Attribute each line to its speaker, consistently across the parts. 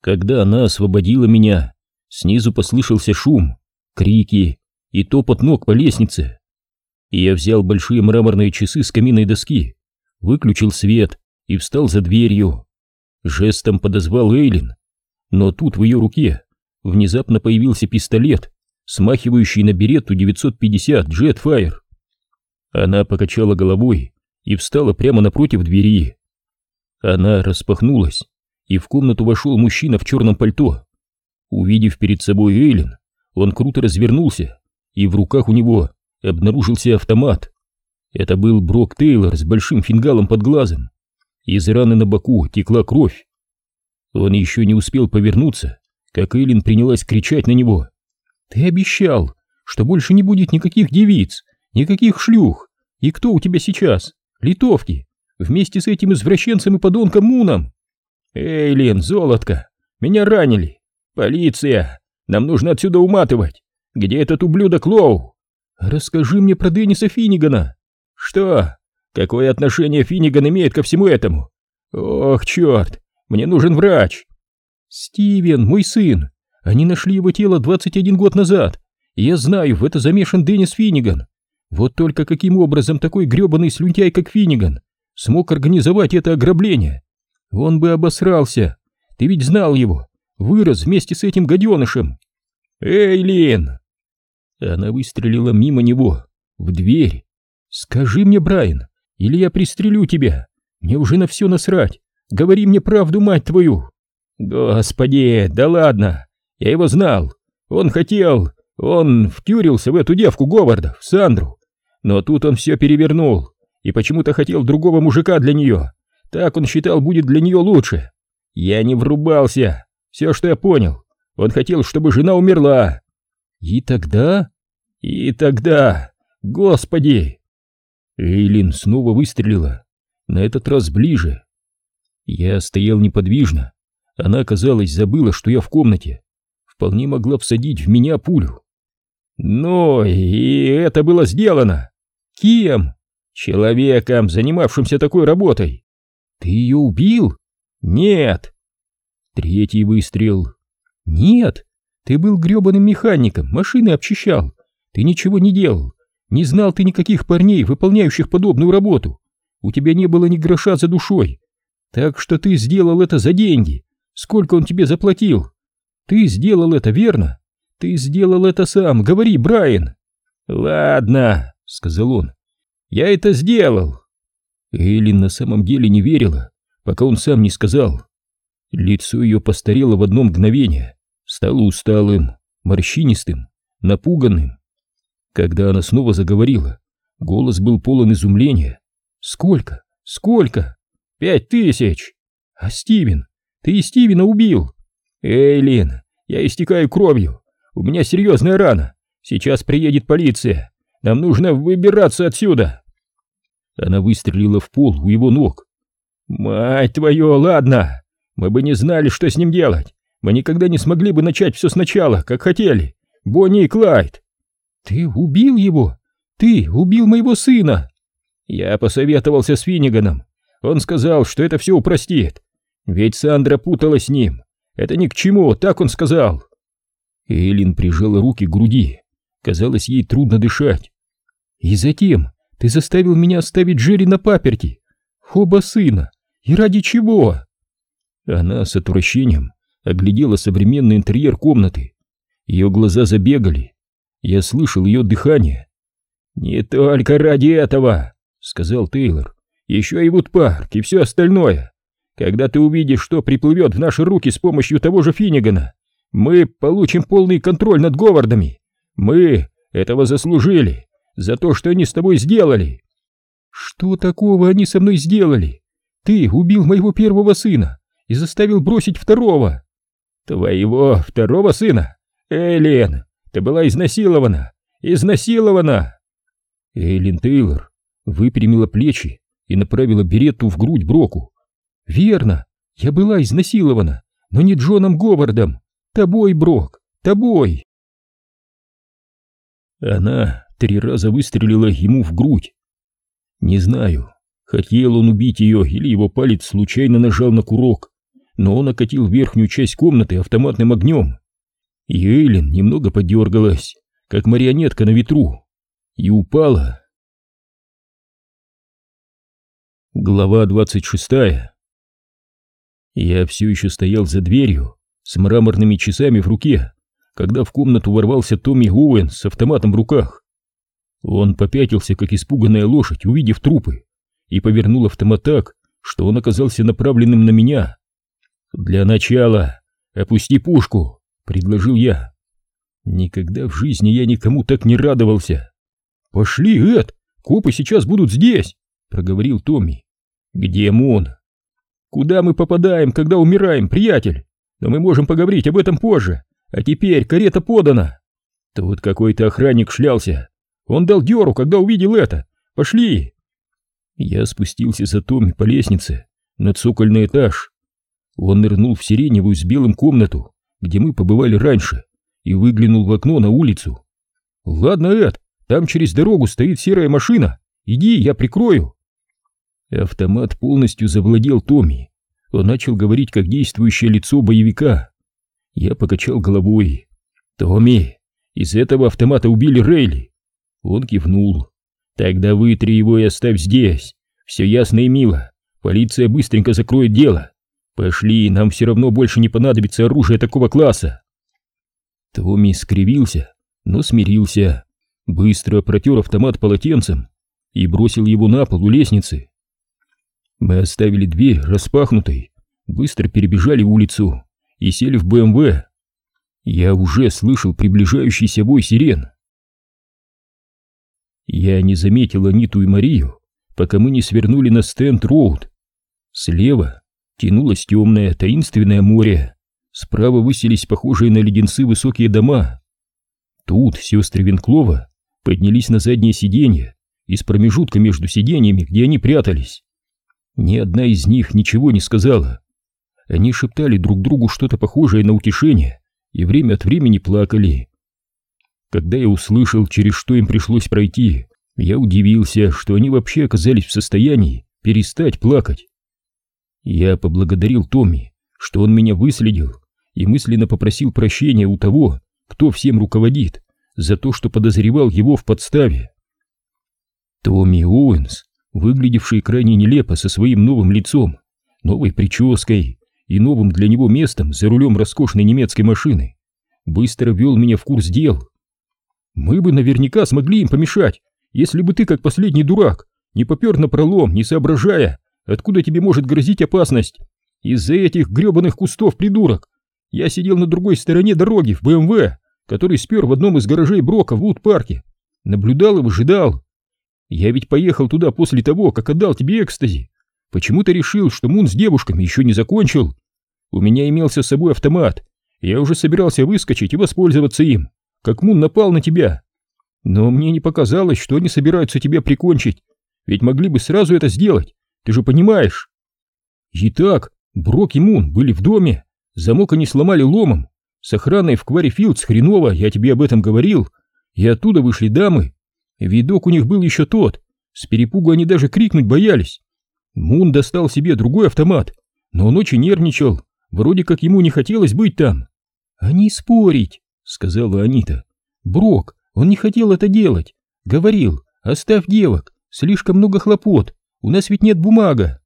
Speaker 1: Когда она освободила меня, снизу послышался шум, крики и топот ног по лестнице. Я взял большие мраморные часы с каминной доски, выключил свет и встал за дверью. Жестом подозвал Эйлин, но тут в ее руке внезапно появился пистолет, смахивающий на беретту 950 Jetfire. Она покачала головой и встала прямо напротив двери. Она распахнулась, и в комнату вошел мужчина в черном пальто. Увидев перед собой Эйлин, он круто развернулся, и в руках у него обнаружился автомат. Это был Брок Тейлор с большим фингалом под глазом. Из раны на боку текла кровь. Он еще не успел повернуться, как Эйлин принялась кричать на него. «Ты обещал, что больше не будет никаких девиц, никаких шлюх. И кто у тебя сейчас? Литовки, вместе с этим извращенцем и подонком Муном?» «Эйлин, золотко, меня ранили. Полиция, нам нужно отсюда уматывать. Где этот ублюдок Лоу?» «Расскажи мне про Денниса Финнигана». «Что? Какое отношение Финниган имеет ко всему этому? Ох, черт, мне нужен врач!» «Стивен, мой сын, они нашли его тело 21 год назад. Я знаю, в это замешан Деннис Финниган. Вот только каким образом такой гребаный слюнтяй, как Финниган, смог организовать это ограбление? Он бы обосрался. Ты ведь знал его, вырос вместе с этим гаденышем. Эй, Лин! Она выстрелила мимо него, в дверь. Скажи мне, Брайан, или я пристрелю тебя. Мне уже на все насрать. Говори мне правду, мать твою. Господи, да ладно. Я его знал. Он хотел... Он втюрился в эту девку Говарда, в Сандру. Но тут он все перевернул и почему-то хотел другого мужика для нее. Так он считал, будет для нее лучше. Я не врубался. Все, что я понял. Он хотел, чтобы жена умерла. И тогда... И тогда... Господи! Эйлин снова выстрелила. На этот раз ближе. Я стоял неподвижно. Она, казалось, забыла, что я в комнате. Вполне могла всадить в меня пулю. Но и это было сделано. Кем? Человеком, занимавшимся такой работой. Ты ее убил? Нет. Третий выстрел. Нет. Ты был гребаным механиком, машины обчищал. Ты ничего не делал. Не знал ты никаких парней, выполняющих подобную работу. У тебя не было ни гроша за душой. Так что ты сделал это за деньги. Сколько он тебе заплатил? Ты сделал это, верно? Ты сделал это сам. Говори, Брайан. Ладно, сказал он. Я это сделал. Эйлин на самом деле не верила, пока он сам не сказал. Лицо ее постарело в одно мгновение, стало усталым, морщинистым, напуганным. Когда она снова заговорила, голос был полон изумления. «Сколько? Сколько? Пять тысяч! А Стивен? Ты и Стивена убил! Эйлин, я истекаю кровью, у меня серьезная рана, сейчас приедет полиция, нам нужно выбираться отсюда!» Она выстрелила в пол у его ног. «Мать твою, ладно! Мы бы не знали, что с ним делать! Мы никогда не смогли бы начать все сначала, как хотели! Бонни и Клайд!» «Ты убил его? Ты убил моего сына!» Я посоветовался с Финниганом. Он сказал, что это все упростит. Ведь Сандра путалась с ним. Это ни к чему, так он сказал. Элин прижала руки к груди. Казалось, ей трудно дышать. И затем ты заставил меня оставить Джерри на паперти. Оба сына. И ради чего? Она с отвращением оглядела современный интерьер комнаты. Ее глаза забегали. Я слышал ее дыхание. «Не только ради этого», — сказал Тейлор. «Еще и Вудпарк и все остальное. Когда ты увидишь, что приплывет в наши руки с помощью того же Финнигана, мы получим полный контроль над Говардами. Мы этого заслужили за то, что они с тобой сделали. Что такого они со мной сделали? Ты убил моего первого сына и заставил бросить второго. Твоего второго сына? Элен, ты была изнасилована. Изнасилована. Эйлин Тейлор выпрямила плечи и направила беретту в грудь Броку. «Верно, я была изнасилована, но не Джоном Говардом. Тобой, Брок, тобой!» Она три раза выстрелила ему в грудь. Не знаю, хотел он убить ее или его палец случайно нажал на курок, но он окатил верхнюю часть комнаты автоматным огнем. И Эйлин немного подергалась, как марионетка на ветру, и упала. Глава двадцать шестая Я все еще стоял за дверью, с мраморными часами в руке, когда в комнату ворвался Томми Оуэн с автоматом в руках. Он попятился, как испуганная лошадь, увидев трупы, и повернул автомат так, что он оказался направленным на меня. «Для начала опусти пушку», — предложил я. Никогда в жизни я никому так не радовался. «Пошли, Эд, копы сейчас будут здесь», — проговорил Томми. «Где Мун?» «Куда мы попадаем, когда умираем, приятель? Но мы можем поговорить об этом позже. А теперь карета подана!» Тут какой-то охранник шлялся. Он дал дёру, когда увидел это. Пошли!» Я спустился за Томми по лестнице на цокольный этаж. Он нырнул в сиреневую с белым комнату, где мы побывали раньше, и выглянул в окно на улицу. «Ладно, Эд, там через дорогу стоит серая машина. Иди, я прикрою!» Автомат полностью завладел Томми. Он начал говорить как действующее лицо боевика. Я покачал головой. «Томми, из этого автомата убили Рейли!» Он кивнул. «Тогда вытри его и оставь здесь. Все ясно и мило. Полиция быстренько закроет дело. Пошли, нам все равно больше не понадобится оружие такого класса!» Томми скривился, но смирился. Быстро протер автомат полотенцем и бросил его на пол у лестницы. Мы оставили дверь распахнутой, быстро перебежали улицу и сели в БМВ. Я уже слышал приближающийся вой сирен. Я не заметил Аниту и Марию, пока мы не свернули на Стенд-Роуд. Слева тянулось темное таинственное море, справа высились похожие на леденцы высокие дома. Тут сестры Винклова поднялись на заднее сиденье, из промежутка между сиденьями, где они прятались. Ни одна из них ничего не сказала. Они шептали друг другу что-то похожее на утешение и время от времени плакали. Когда я услышал, через что им пришлось пройти, я удивился, что они вообще оказались в состоянии перестать плакать. Я поблагодарил Томми, что он меня выследил, и мысленно попросил прощения у того, кто всем руководит, за то, что подозревал его в подставе. Томми Оуэнс выглядевший крайне нелепо со своим новым лицом, новой прической и новым для него местом за рулем роскошной немецкой машины, быстро вел меня в курс дел. Мы бы наверняка смогли им помешать, если бы ты, как последний дурак, не попер на пролом, не соображая, откуда тебе может грозить опасность. Из-за этих гребаных кустов, придурок. Я сидел на другой стороне дороги в БМВ, который спер в одном из гаражей Брока в Вуд-парке. Наблюдал и выжидал. Я ведь поехал туда после того, как отдал тебе экстази. Почему ты решил, что Мун с девушками еще не закончил? У меня имелся с собой автомат. Я уже собирался выскочить и воспользоваться им, как Мун напал на тебя. Но мне не показалось, что они собираются тебя прикончить. Ведь могли бы сразу это сделать, ты же понимаешь. Итак, Брок и Мун были в доме. Замок они сломали ломом. С охраной в Кварифилдс хреново, я тебе об этом говорил. И оттуда вышли дамы, Видок у них был еще тот, с перепугу они даже крикнуть боялись. Мун достал себе другой автомат, но он очень нервничал, вроде как ему не хотелось быть там. «А не спорить», — сказала Анита. «Брок, он не хотел это делать. Говорил, оставь девок, слишком много хлопот, у нас ведь нет бумага».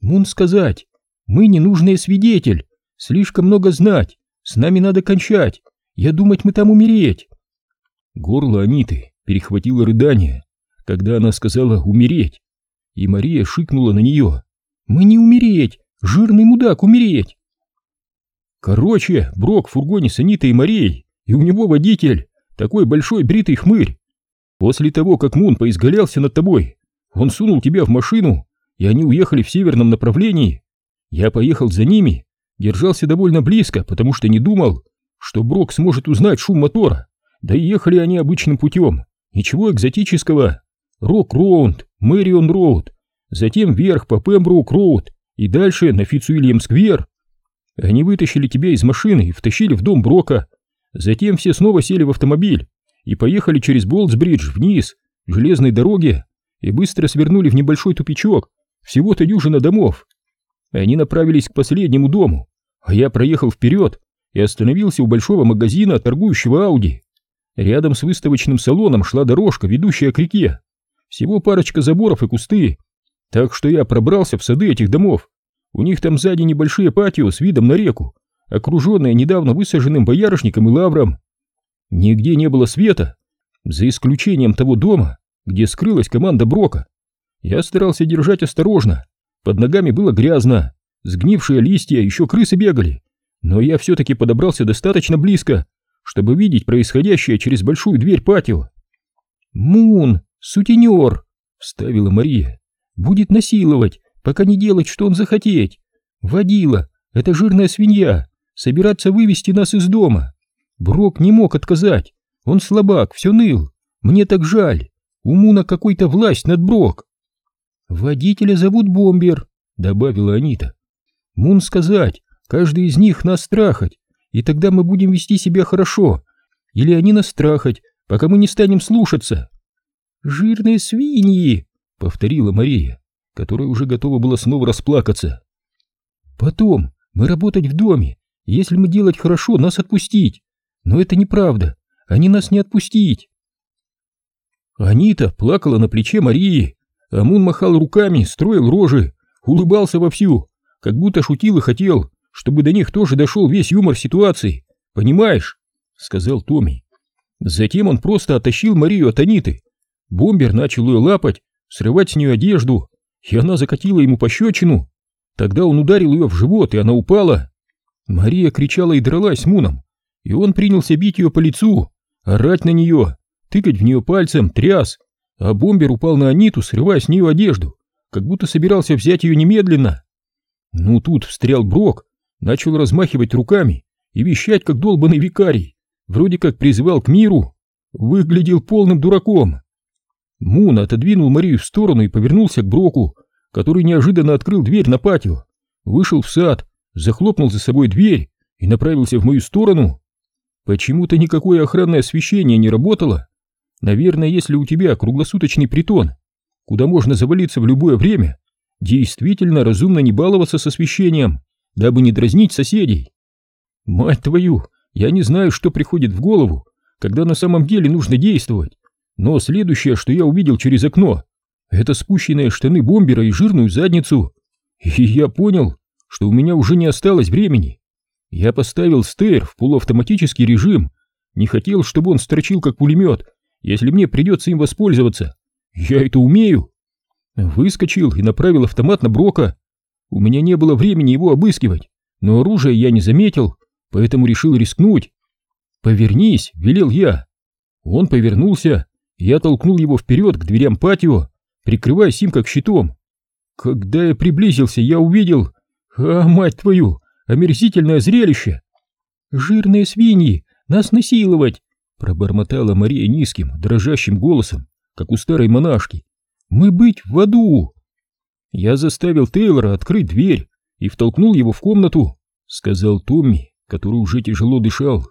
Speaker 1: Мун сказать, мы ненужный свидетель, слишком много знать, с нами надо кончать, я думать мы там умереть. Горло Аниты перехватило рыдание, когда она сказала «умереть», и Мария шикнула на нее. «Мы не умереть! Жирный мудак, умереть!» Короче, Брок в фургоне с Анитой и Марией, и у него водитель, такой большой бритый хмырь. После того, как Мун поизгалялся над тобой, он сунул тебя в машину, и они уехали в северном направлении. Я поехал за ними, держался довольно близко, потому что не думал, что Брок сможет узнать шум мотора, да и ехали они обычным путем. Ничего экзотического. Рок-Роуд, Мэрион-Роуд, затем вверх по Пемброук-Роуд и дальше на Фицуильям-Сквер. Они вытащили тебя из машины и втащили в дом Брока. Затем все снова сели в автомобиль и поехали через Болтсбридж вниз, к железной дороге, и быстро свернули в небольшой тупичок, всего-то дюжина домов. Они направились к последнему дому, а я проехал вперед и остановился у большого магазина, торгующего Ауди. Рядом с выставочным салоном шла дорожка, ведущая к реке. Всего парочка заборов и кусты. Так что я пробрался в сады этих домов. У них там сзади небольшие патио с видом на реку, окруженные недавно высаженным боярышником и лавром. Нигде не было света, за исключением того дома, где скрылась команда Брока. Я старался держать осторожно, под ногами было грязно, сгнившие листья, еще крысы бегали, но я все-таки подобрался достаточно близко, чтобы видеть происходящее через большую дверь патио. «Мун, сутенер!» — вставила Мария. «Будет насиловать, пока не делать, что он захотеть. Водила, это жирная свинья, собираться вывести нас из дома. Брок не мог отказать, он слабак, все ныл. Мне так жаль, у Муна какой-то власть над Брок». «Водителя зовут Бомбер», — добавила Анита. «Мун сказать, каждый из них нас страхать, и тогда мы будем вести себя хорошо, или они нас страхать, пока мы не станем слушаться». «Жирные свиньи!» — повторила Мария, которая уже готова была снова расплакаться. «Потом мы работать в доме, если мы делать хорошо, нас отпустить. Но это неправда, они нас не отпустить». Анита плакала на плече Марии, Амун махал руками, строил рожи, улыбался вовсю, как будто шутил и хотел, чтобы до них тоже дошел весь юмор ситуации. Понимаешь? Сказал Томми. Затем он просто оттащил Марию от Аниты. Бомбер начал ее лапать, срывать с нее одежду, и она закатила ему пощечину. Тогда он ударил ее в живот, и она упала. Мария кричала и дралась с Муном, и он принялся бить ее по лицу, орать на нее, тыкать в нее пальцем, тряс, а бомбер упал на Аниту, срывая с нее одежду, как будто собирался взять ее немедленно. Ну тут встрял Брок, начал размахивать руками и вещать, как долбанный викарий, вроде как призывал к миру, выглядел полным дураком. Мун отодвинул Марию в сторону и повернулся к Броку, который неожиданно открыл дверь на патио, вышел в сад, захлопнул за собой дверь и направился в мою сторону. Почему-то никакое охранное освещение не работало, Наверное, если у тебя круглосуточный притон, куда можно завалиться в любое время, действительно разумно не баловаться с освещением, дабы не дразнить соседей. Мать твою, я не знаю, что приходит в голову, когда на самом деле нужно действовать, но следующее, что я увидел через окно, это спущенные штаны бомбера и жирную задницу. И я понял, что у меня уже не осталось времени. Я поставил стейр в полуавтоматический режим, не хотел, чтобы он строчил как пулемет, если мне придется им воспользоваться. Я это умею. Выскочил и направил автомат на Брока. У меня не было времени его обыскивать, но оружие я не заметил, поэтому решил рискнуть. «Повернись», — велел я. Он повернулся, я толкнул его вперед к дверям патио, прикрываясь им как щитом. Когда я приблизился, я увидел... А, мать твою, омерзительное зрелище! «Жирные свиньи! Нас насиловать!» Пробормотала Мария низким, дрожащим голосом, как у старой монашки. «Мы быть в аду!» Я заставил Тейлора открыть дверь и втолкнул его в комнату, сказал Томми, который уже тяжело дышал.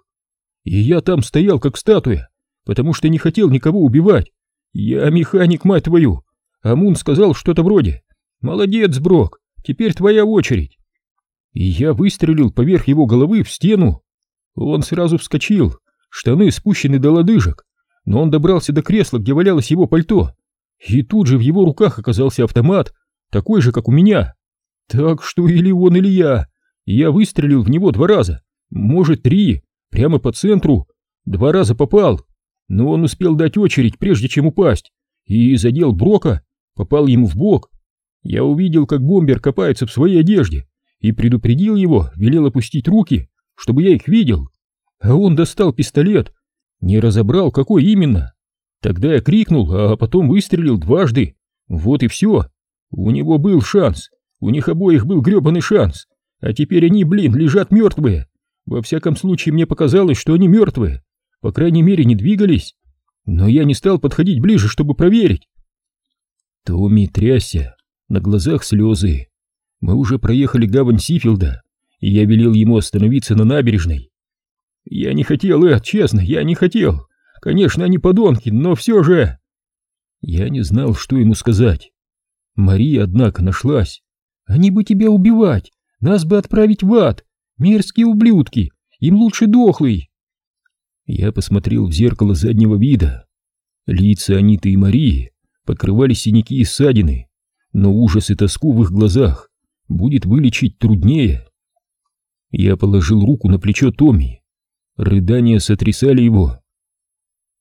Speaker 1: И я там стоял как статуя, потому что не хотел никого убивать. Я механик, мать твою. Амун сказал что-то вроде «Молодец, Брок, теперь твоя очередь». И я выстрелил поверх его головы в стену. Он сразу вскочил, штаны спущены до лодыжек, но он добрался до кресла, где валялось его пальто, и тут же в его руках оказался автомат, такой же, как у меня. Так что или он, или я. Я выстрелил в него два раза, может три, прямо по центру, два раза попал, но он успел дать очередь, прежде чем упасть, и задел Брока, попал ему в бок. Я увидел, как бомбер копается в своей одежде, и предупредил его, велел опустить руки, чтобы я их видел а он достал пистолет, не разобрал, какой именно. Тогда я крикнул, а потом выстрелил дважды. Вот и все. У него был шанс, у них обоих был гребаный шанс, а теперь они, блин, лежат мертвые. Во всяком случае, мне показалось, что они мертвые, по крайней мере, не двигались. Но я не стал подходить ближе, чтобы проверить. Томми трясся, на глазах слезы. Мы уже проехали гавань Сифилда, и я велел ему остановиться на набережной. Я не хотел, Эд, честно, я не хотел. Конечно, они подонки, но все же... Я не знал, что ему сказать. Мария, однако, нашлась. Они бы тебя убивать, нас бы отправить в ад. Мерзкие ублюдки! Им лучше дохлый!» Я посмотрел в зеркало заднего вида. Лица Аниты и Марии покрывали синяки и ссадины, но ужас и тоску в их глазах будет вылечить труднее. Я положил руку на плечо Томми. Рыдания сотрясали его.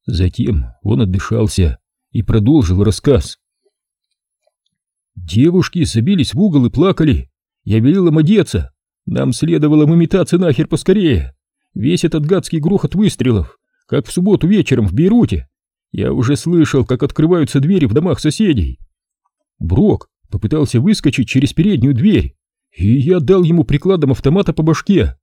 Speaker 1: Затем он отдышался и продолжил рассказ. Девушки забились в угол и плакали. Я велел им одеться. Нам следовало выметаться нахер поскорее. Весь этот гадский грохот выстрелов, как в субботу вечером в Бейруте. Я уже слышал, как открываются двери в домах соседей. Брок попытался выскочить через переднюю дверь, и я дал ему прикладом автомата по башке.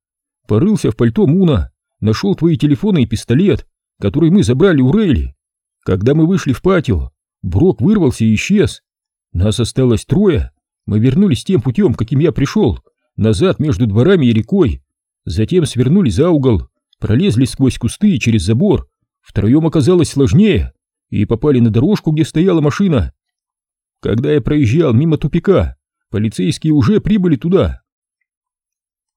Speaker 1: Порылся в пальто Муна, нашел твои телефоны и пистолет, который мы забрали у Рейли. Когда мы вышли в патио, Брок вырвался и исчез. Нас осталось трое. Мы вернулись тем путем, каким я пришел, назад между дворами и рекой. Затем свернули за угол, пролезли сквозь кусты и через забор. Втроем оказалось сложнее, и попали на дорожку, где стояла машина. Когда я проезжал мимо тупика, полицейские уже прибыли туда.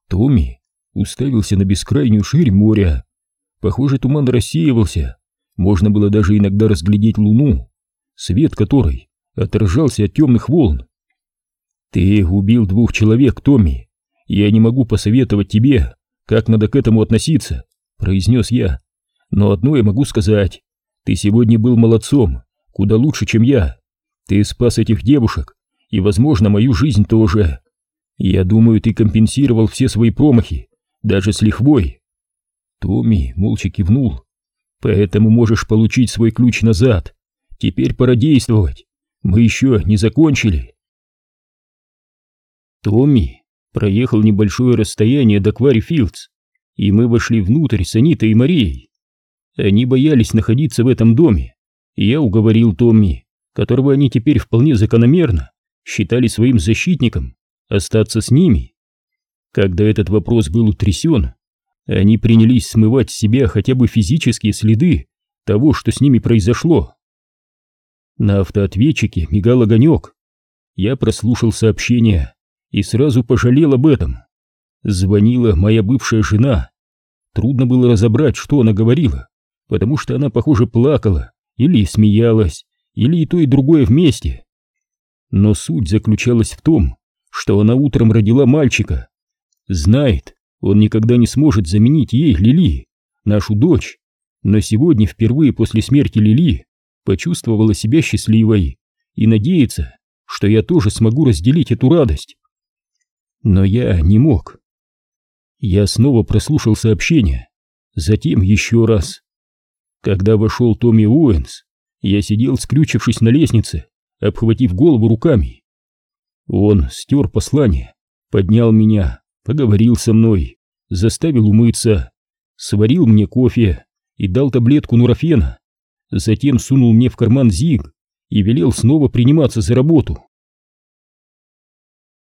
Speaker 1: Томми уставился на бескрайнюю ширь моря. Похоже, туман рассеивался. Можно было даже иногда разглядеть луну, свет которой отражался от темных волн. «Ты убил двух человек, Томми. Я не могу посоветовать тебе, как надо к этому относиться», — произнес я. «Но одно я могу сказать. Ты сегодня был молодцом, куда лучше, чем я. Ты спас этих девушек, и, возможно, мою жизнь тоже. Я думаю, ты компенсировал все свои промахи, даже с лихвой. Томми молча кивнул. Поэтому можешь получить свой ключ назад. Теперь пора действовать. Мы еще не закончили. Томми проехал небольшое расстояние до Квари Филдс, и мы вошли внутрь с Анитой и Марией. Они боялись находиться в этом доме, и я уговорил Томми которого они теперь вполне закономерно считали своим защитником, остаться с ними. Когда этот вопрос был утрясен, они принялись смывать с себя хотя бы физические следы того, что с ними произошло. На автоответчике мигал огонек. Я прослушал сообщение и сразу пожалел об этом. Звонила моя бывшая жена. Трудно было разобрать, что она говорила, потому что она, похоже, плакала или смеялась, или и то, и другое вместе. Но суть заключалась в том, что она утром родила мальчика. Знает, он никогда не сможет заменить ей Лили, нашу дочь. Но сегодня впервые после смерти Лили почувствовала себя счастливой и надеется, что я тоже смогу разделить эту радость. Но я не мог. Я снова прослушал сообщение, затем еще раз. Когда вошел Томми Уэнс, я сидел, скрючившись на лестнице, обхватив голову руками. Он стер послание, поднял меня, поговорил со мной, заставил умыться, сварил мне кофе и дал таблетку нурофена, затем сунул мне в карман зиг и велел снова приниматься за работу.